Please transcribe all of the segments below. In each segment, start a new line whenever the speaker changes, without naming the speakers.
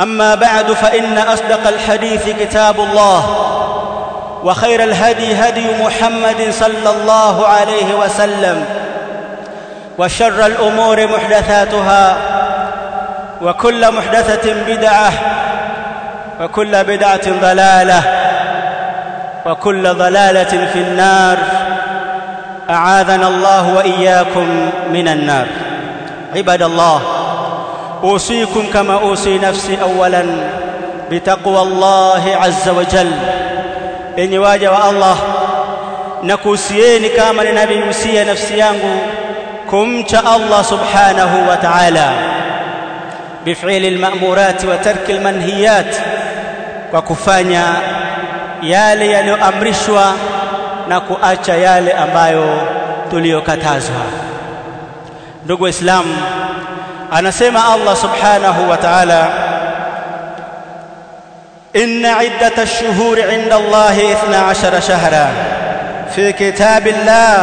أما بعد فإن أصدق الحديث كتاب الله وخير الهدي هدي محمد صلى الله عليه وسلم وشر الأمور محدثاتها وكل محدثة بدعة وكل بدعة ضلالة وكل ضلالة في النار. أعاذنا الله وإياكم من النار. عباد الله اوصيكم كما اوصي نفسي اولا بتقوى الله عز وجل enyi waja wa Allah na kuhusieni kama ninavyohusia nafsi yangu kumcha Allah subhanahu wa ta'ala bif'ili al-ma'murat wa tarki al-manhiyat kwa kufanya yale yaliyoamrishwa na kuacha yale ambayo tuliyokatazwa ndugu waislamu anasema Allah subhanahu wa ta'ala inna iddata ash-shuhuri 'inda Allah 12 shahra fi kitabillah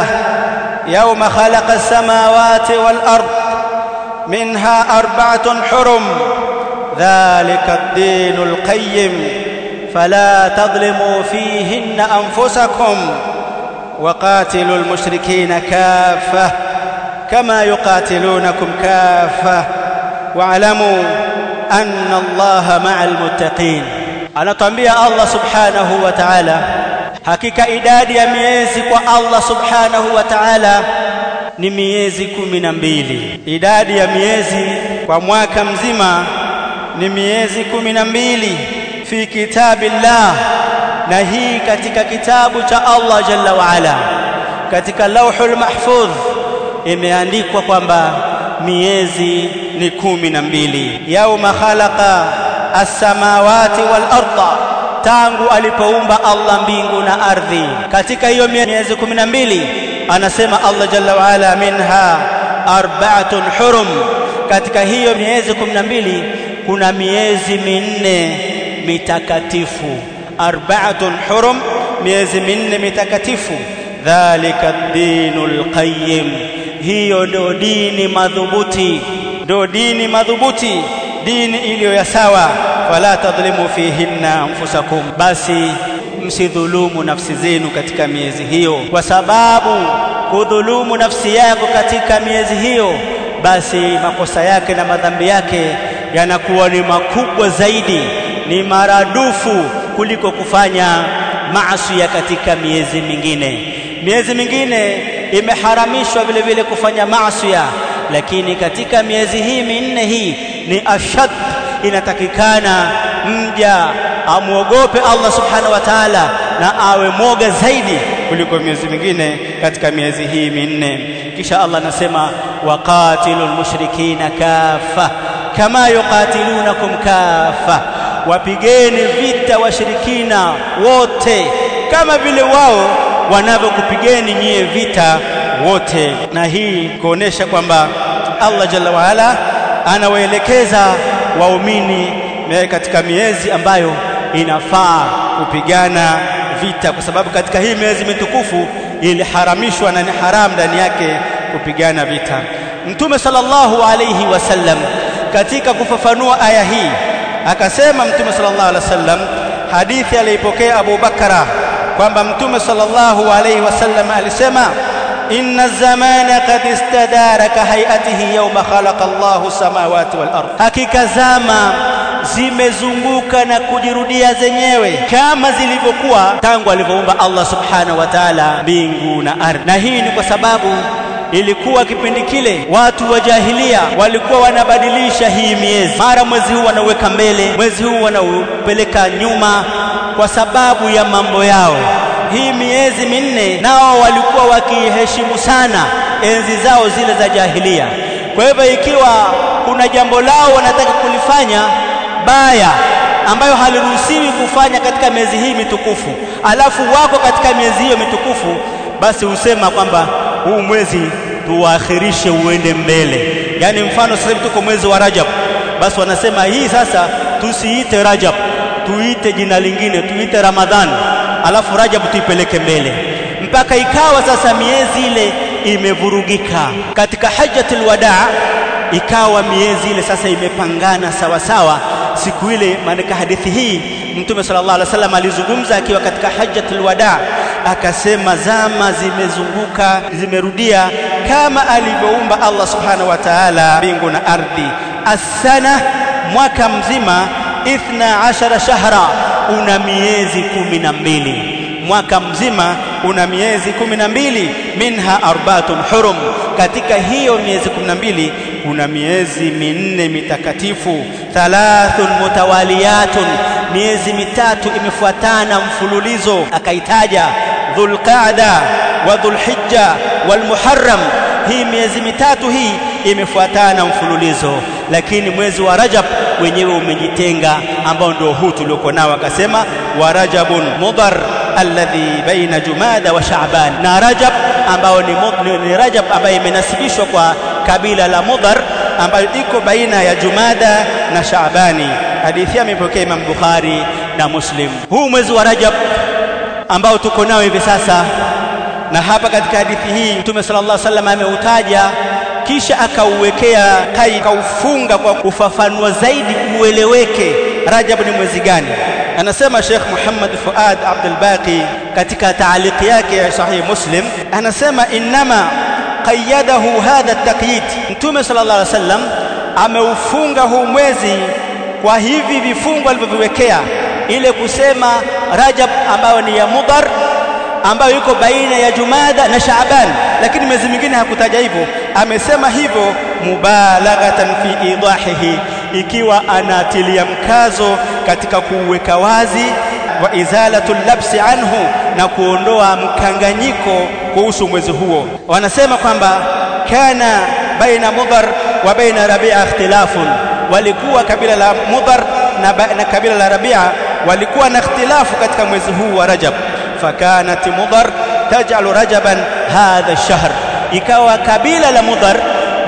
yawma khalaqa as-samawati wal ard minha arba'atun hurum dhalika ad-din al-qayyim فلا تظلموا فيهن أنفسكم وقاتلوا المشركين كافةً كما يقاتلونكم كافة واعلموا أن الله مع المتقين anatwambia Allah subhanahu wa ta'ala hakika idadi ya miezi kwa Allah subhanahu wa ta'ala ni miezi kumi na mbili idadi ya miezi kwa mwaka mzima ni miezi kumi na mbili fi kitabillah na hii katika kitabu cha Allah jalla wa ala katika lauhul mahfudh imeandikwa kwamba miezi ni kumi na mbili. Yauma khalaqa as-samawati wal arda tangu alipoumba Allah mbingu na ardhi. Katika hiyo miezi 12 anasema Allah jalla wa minha arba'atun hurum. Katika hiyo miezi 12 kuna miezi minne mitakatifu. Arba'atun hurum miezi minne mitakatifu. Dhalika ad-dinul qayyim hiyo ndio dini madhubuti. Ndio dini madhubuti. Dini iliyo ya sawa. Wala tadhlimu fihinna anfusakum. Basi msidhulumu nafsi zenu katika miezi hiyo. Kwa sababu kudhulumu nafsi yako katika miezi hiyo basi makosa yake na madhambi yake yanakuwa ni makubwa zaidi ni maradufu kuliko kufanya maasi katika miezi mingine. Miezi mingine imeharamishwa vile vile kufanya maasi lakini katika miezi hii minne hii ni ashad inatakikana mja amwogope Allah subhanahu wa ta'ala na awe moga zaidi kuliko miezi mingine katika miezi hii minne. Kisha Allah anasema waqatilul mushrikina kafa kama yuqatilunakum kafa wapigeni vita washirikina wote kama vile wao wanavyokupigeni nyie vita wote na hii kuonesha kwamba Allah jalla waala anawaelekeza waumini katika miezi ambayo inafaa kupigana vita, kwa sababu katika hii miezi mitukufu iliharamishwa na ni haram ndani yake kupigana vita. Mtume sallallahu alayhi wasallam katika kufafanua aya hii akasema, Mtume sallallahu alayhi wasallam, hadithi aliyopokea Abu Bakara kwamba Mtume sallallahu alayhi wasallam alisema inna zamana qad istadara ka hayatihi yawma khalaqa Allahu samawati wal ard hakika zama zimezunguka na kujirudia zenyewe kama zilivyokuwa tangu alivyoumba Allah subhanahu wa ta'ala mbingu na ardhi. Na hii ni kwa sababu ilikuwa kipindi kile watu wa jahilia walikuwa wanabadilisha hii miezi, mara mwezi huu wanauweka mbele, mwezi huu wanaupeleka nyuma, kwa sababu ya mambo yao. Hii miezi minne nao walikuwa wakiheshimu sana enzi zao zile za jahilia. Kwa hivyo ikiwa kuna jambo lao wanataka kulifanya baya ambayo haliruhusiwi kufanya katika miezi hii mitukufu, alafu wako katika miezi hiyo mitukufu, basi husema kwamba huu mwezi tuwaakhirishe uende mbele. yani mfano sasa hivi tuko mwezi wa Rajab, basi wanasema hii sasa tusiite Rajab, tuite jina lingine, tuite Ramadhan alafu Rajab tuipeleke mbele, mpaka ikawa sasa miezi ile imevurugika. Katika hajjatul wadaa ikawa miezi ile sasa imepangana sawa sawa siku ile. Maana hadithi hii Mtume sallallahu alaihi wasallam alizungumza akiwa katika hajjatul wadaa, akasema zama zimezunguka zimerudia kama alivyoumba Allah subhanahu wa ta'ala mbingu na ardhi. Asana, mwaka mzima, ithna ashara shahra, una miezi kumi na mbili. Mwaka mzima una miezi kumi na mbili minha arbaatun hurum, katika hiyo miezi kumi na mbili kuna miezi minne mitakatifu, thalathun mutawaliyatun, miezi mitatu imefuatana mfululizo. Akaitaja Dhulqaada wa Dhulhijja wal Muharram. Hii miezi mitatu hii imefuatana mfululizo, lakini mwezi wa Rajab wenyewe umejitenga, ambao ndio huu tuliokuwa nao. Akasema wa Rajabun mudhar alladhi baina Jumada wa Shaaban, na Rajab ambao ni, ni Rajab ambaye imenasibishwa kwa kabila la Mudhar ambayo iko baina ya Jumada na Shaabani. Hadithi amepokea Imam Bukhari na Muslim. Huu mwezi wa Rajab ambao tuko nao hivi sasa, na hapa katika hadithi hii Mtume sallallahu alaihi wasallam ameutaja kisha akauwekea kai, kaufunga kwa kufafanua zaidi ueleweke Rajab ni mwezi gani. Anasema Sheikh Muhammad Fuad Abdul Baqi katika taaliki yake ya Sahih Muslim, anasema innama qayyadahu hadha at-taqyid, Mtume sallallahu alaihi wasallam ameufunga huu mwezi kwa hivi vifungo alivyoviwekea, ile kusema Rajab ambayo ni ya Mudhar ambayo iko baina ya Jumada na Shaaban, lakini miezi mingine hakutaja hivyo. Amesema hivyo mubalaghatan fi idahihi, ikiwa anatilia mkazo katika kuuweka wazi wa izalatul labsi anhu, na kuondoa mkanganyiko kuhusu mwezi huo. Wanasema kwamba kana baina Mudhar wa baina Rabia ikhtilafun, walikuwa kabila la Mudhar na, na kabila la Rabia walikuwa na ikhtilafu katika mwezi huu wa Rajab. Fakanat Mudhar tajalu rajaban hadha shahr, ikawa kabila la Mudhar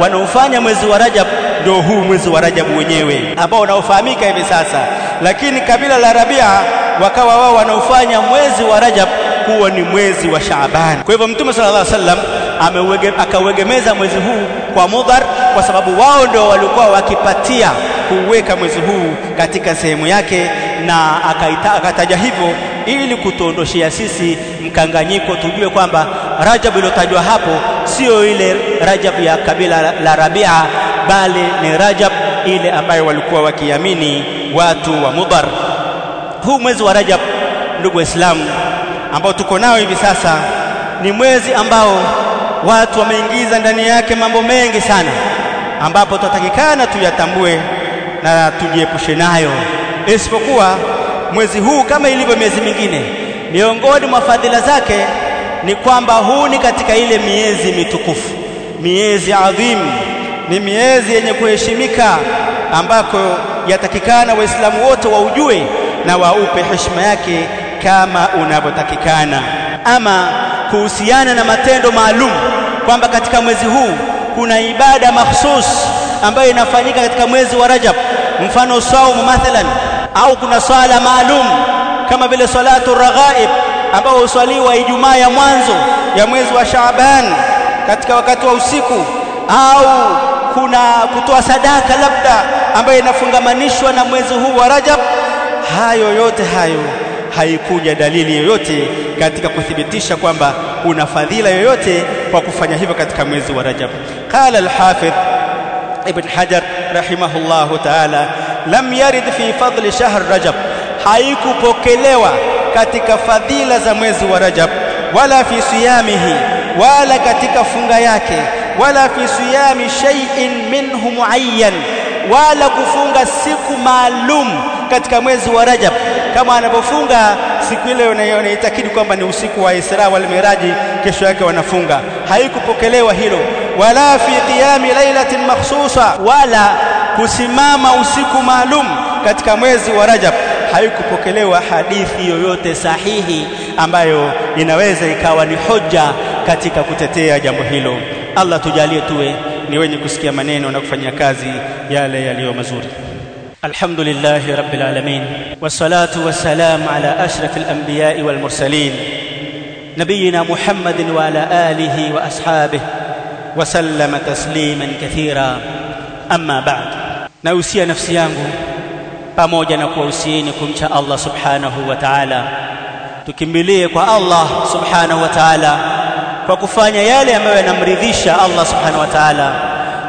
wanaofanya mwezi wa Rajab ndio huu mwezi wa Rajabu wenyewe ambao unaofahamika hivi sasa, lakini kabila la Rabia wakawa wao wanaofanya mwezi wa Rajab kuwa ni mwezi wa Shaaban. Kwa hivyo Mtume sallallahu alaihi wasallam akauegemeza mwezi huu kwa Mudhar kwa sababu wao ndio walikuwa wakipatia kuweka mwezi huu katika sehemu yake, na akaita, akataja hivyo ili kutuondoshea sisi mkanganyiko, tujue kwamba Rajab iliyotajwa hapo sio ile Rajab ya kabila la Rabia, bali ni Rajab ile ambayo walikuwa wakiamini watu wa Mudhar. Huu mwezi wa Rajab, ndugu Waislamu, ambao tuko nao hivi sasa, ni mwezi ambao watu wameingiza ndani yake mambo mengi sana, ambapo tutatakikana tuyatambue na tujiepushe nayo, isipokuwa mwezi huu kama ilivyo miezi mingine, miongoni mwa fadhila zake ni kwamba huu ni katika ile miezi mitukufu, miezi adhimu, ni miezi yenye kuheshimika, ambako yatakikana Waislamu wote waujue na waupe heshima yake kama unavyotakikana. Ama kuhusiana na matendo maalum, kwamba katika mwezi huu kuna ibada mahsus ambayo inafanyika katika mwezi wa Rajab, mfano saumu mathalan, au kuna swala maalum kama vile salatu raghaib ambayo huswaliwa Ijumaa ya mwanzo ya mwezi wa Shaaban katika wakati wa usiku au kuna kutoa sadaka labda ambayo inafungamanishwa na mwezi huu wa Rajab hayo yote hayo haikuja dalili yoyote katika kuthibitisha kwamba kuna fadhila yoyote kwa kufanya hivyo katika mwezi wa Rajab. Qala al-hafidh ibn hajar rahimahullahu ta'ala lam yarid fi fadli shahr rajab. Haikupokelewa katika fadhila za mwezi wa Rajab wala fi siyamihi wala katika funga yake wala fi siyami shay'in minhu muayyan wala kufunga siku maalum katika mwezi wa Rajab. Kama anapofunga siku ile unaitakidi kwamba ni usiku wa Isra wal Miraji kesho yake wanafunga. Haikupokelewa hilo. Wala fi qiyami lailatin makhsusa wala kusimama usiku maalum katika mwezi wa Rajab. Haikupokelewa hadithi yoyote sahihi ambayo inaweza ikawa ni hoja katika kutetea jambo hilo Allah tujalie tuwe ni wenye kusikia maneno na kufanyia kazi yale yaliyo mazuri الحمد لله رب العالمين والصلاة والسلام على أشرف الأنبياء والمرسلين نبينا محمد وعلى آله وأصحابه وسلم تسليما كثيرا أما بعد نوسي نفسي yangu pamoja na kuwahusieni kumcha Allah subhanahu wa ta'ala tukimbilie kwa Allah subhanahu wa ta'ala kwa kufanya yale ambayo yanamridhisha Allah subhanahu wa ta'ala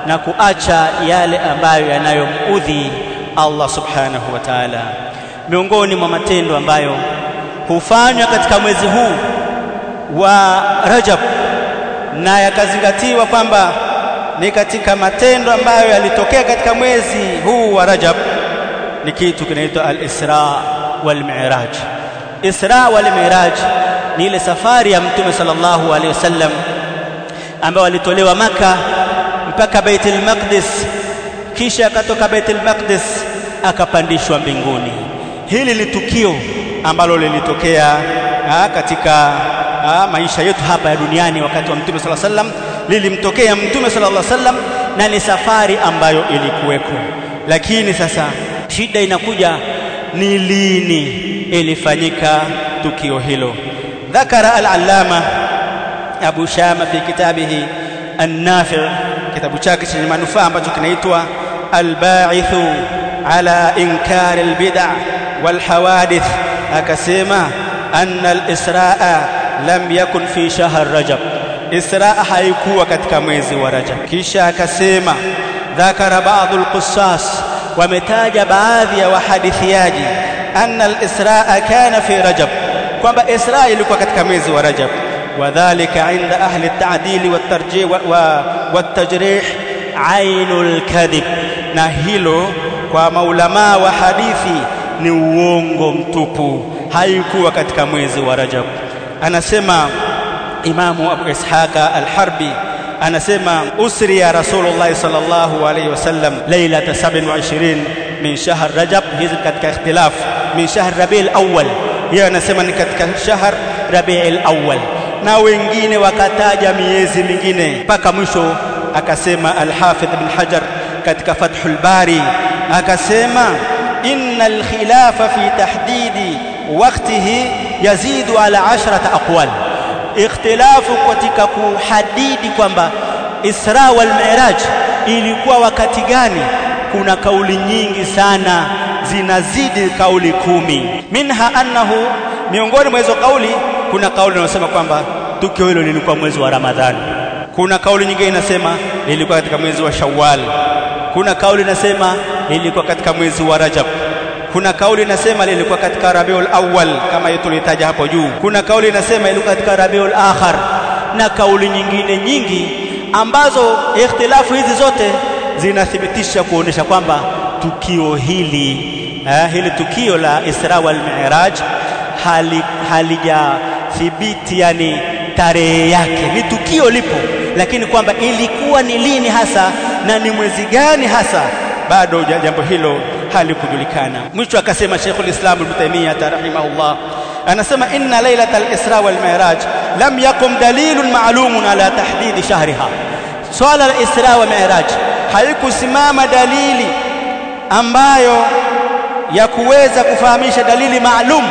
na kuacha yale ambayo yanayomudhi Allah subhanahu wa ta'ala. Miongoni mwa matendo ambayo hufanywa katika mwezi huu wa Rajab na yakazingatiwa kwamba ni katika matendo ambayo yalitokea katika mwezi huu wa Rajab ni kitu kinaitwa al-Isra wal Mi'raj Isra wal Mi'raj ni ile safari ya Mtume sallallahu alaihi wasallam ambao alitolewa maka mpaka Baitul Maqdis kisha akatoka Baitul Maqdis akapandishwa mbinguni. Hili ni tukio ambalo lilitokea katika ha, maisha yetu hapa ya duniani wakati wa Mtume sallallahu alaihi wasallam. Lilimtokea Mtume sallallahu alaihi wasallam na ni safari ambayo ilikuweko. Lakini sasa shida inakuja ni lini ilifanyika tukio hilo ذكر العلامة أبو شامة في كتابه النافع كتاب chake chenye manufaa ambacho kinaitwa الباعث على إنكار البدع والحوادث akasema أن الإسراء لم يكن في شهر رجب إسراء haikuwa katika mwezi wa Rajab kisha akasema ذكر بعض القصاص wametaja baadhi ya wahadithiaji anna al-israa kana fi rajab kwamba israa ilikuwa katika mwezi wa rajab wadhālika 'inda ahli at-ta'dil wat-tarjih wat-tajrih 'ainul kadhib na hilo kwa maulama wa hadithi ni uongo mtupu haikuwa katika mwezi wa rajab anasema imamu abu ishaqa al-harbi anasema usri ya rasulullah sallallahu alayhi wasallam lailata 27 min shahr rajab hizi katika ikhtilaf min shahr rabiul awwal yeye anasema ni katika shahr rabiul awwal na wengine wakataja miezi mingine mpaka mwisho akasema al-hafidh ibn hajar katika fathul bari akasema innal khilafa fi tahdidi waqtihi yazidu ala ashrata aqwal ikhtilafu katika kuhadidi kwamba Isra wal Mi'raj ilikuwa wakati gani? Kuna kauli nyingi sana zinazidi kauli kumi. Minha annahu miongoni mwa hizo kauli kuna kauli inayosema kwamba tukio hilo lilikuwa mwezi wa Ramadhani. Kuna kauli nyingine inasema lilikuwa katika mwezi wa Shawwal. Kuna kauli inasema lilikuwa katika mwezi wa Rajab kuna kauli inasema lilikuwa katika Rabiul Awwal kama tulitaja hapo juu. Kuna kauli inasema ilikuwa katika Rabiul Akhar. Na kauli nyingine nyingi ambazo ikhtilafu hizi zote zinathibitisha kuonesha kwamba tukio hili eh, hili tukio la Isra wal Mi'raj hali halijathibiti yani tarehe yake. Ni tukio lipo lakini kwamba ilikuwa ni lini hasa na ni mwezi gani hasa bado jambo hilo halikujulikana. Mwisho akasema Sheikhul Islam Ibn Taymiyyah rahimahullah anasema inna lailatal isra wal mi'raj lam yakum dalilun ma'lumun ala tahdid shahriha. Swala la isra wa mi'raj haikusimama dalili ambayo ya kuweza kufahamisha dalili maalum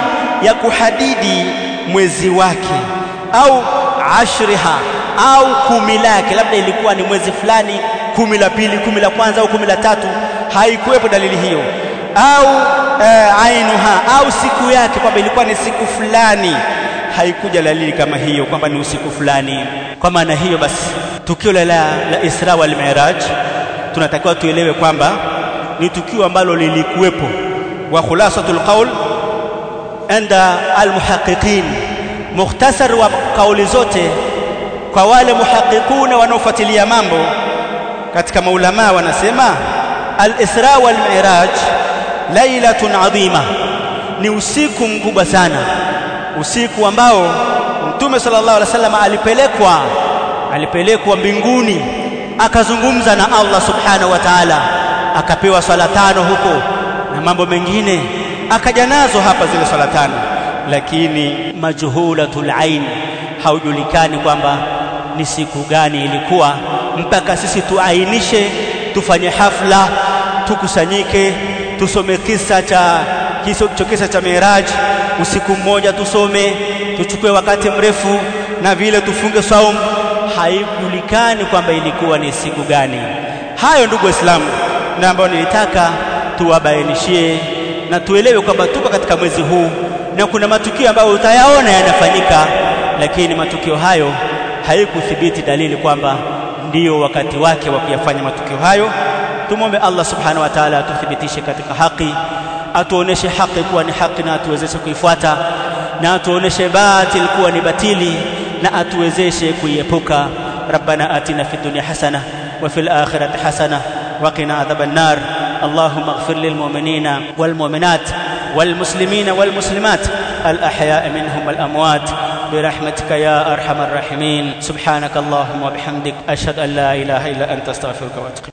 ya kuhadidi mwezi wake au ashriha au kumi lake. Labda ilikuwa ni mwezi fulani kumi la pili kumi la kwanza au kumi la tatu haikuwepo dalili hiyo. Au uh, ainuha au siku yake kwamba ilikuwa ni siku fulani. Haikuja dalili kama hiyo kwamba ni usiku fulani. Kwa maana hiyo basi tukio la, la Isra wal Mi'raj tunatakiwa tuelewe kwamba ni tukio ambalo lilikuwepo. Wa khulasatul qaul anda almuhaqiqin mukhtasar wa kauli zote kwa wale muhaqiquna wanaofuatilia mambo katika maulama wanasema al-Isra wal Mi'raj lailatun adhima. Ni usiku mkubwa sana. Usiku ambao Mtume sallallahu alaihi wasallam alipelekwa alipelekwa mbinguni akazungumza na Allah subhanahu wa ta'ala. Akapewa swala tano huko na mambo mengine. Akaja nazo hapa zile swala tano. Lakini majhulatul ain haujulikani kwamba ni siku gani ilikuwa mpaka sisi tuainishe tufanye hafla tukusanyike tusome kisa cha kiso kisa cha Miraj. Usiku mmoja tusome tuchukue wakati mrefu na vile tufunge saum haijulikani kwamba ilikuwa ni siku gani. Hayo ndugu waislamu na ambayo nilitaka tuwabainishie na tuelewe kwamba tuko katika mwezi huu na kuna matukio ambayo utayaona yanafanyika lakini matukio hayo haikuthibiti dalili kwamba ndiyo wakati wake wa kuyafanya matukio hayo tumwombe Allah subhanahu wa ta'ala atuthibitishe katika haki atuoneshe haki kuwa ni haki na atuwezeshe kuifuata na atuoneshe batil kuwa ni batili na atuwezeshe kuiepuka ربنا آتنا في الدنيا حسنة وفي الآخرة حسنة وقنا عذاب النار اللهم اغفر للمؤمنين والمؤمنات والمسلمين والمسلمات الأحياء منهم والأموات برحمتك يا أرحم الراحمين. سبحانك اللهم وبحمدك أشهد أن لا إله إلا أنت أستغفرك وأتوب